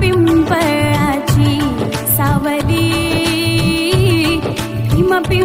पिम्पराजी सावली. किमपि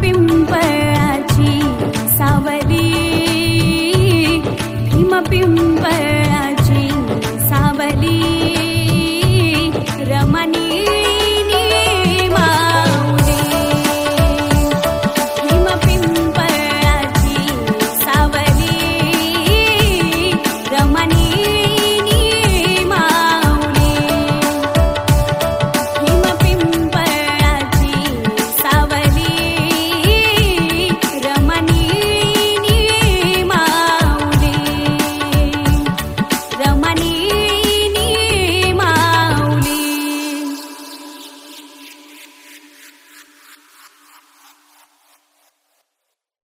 பிம்பராட்சி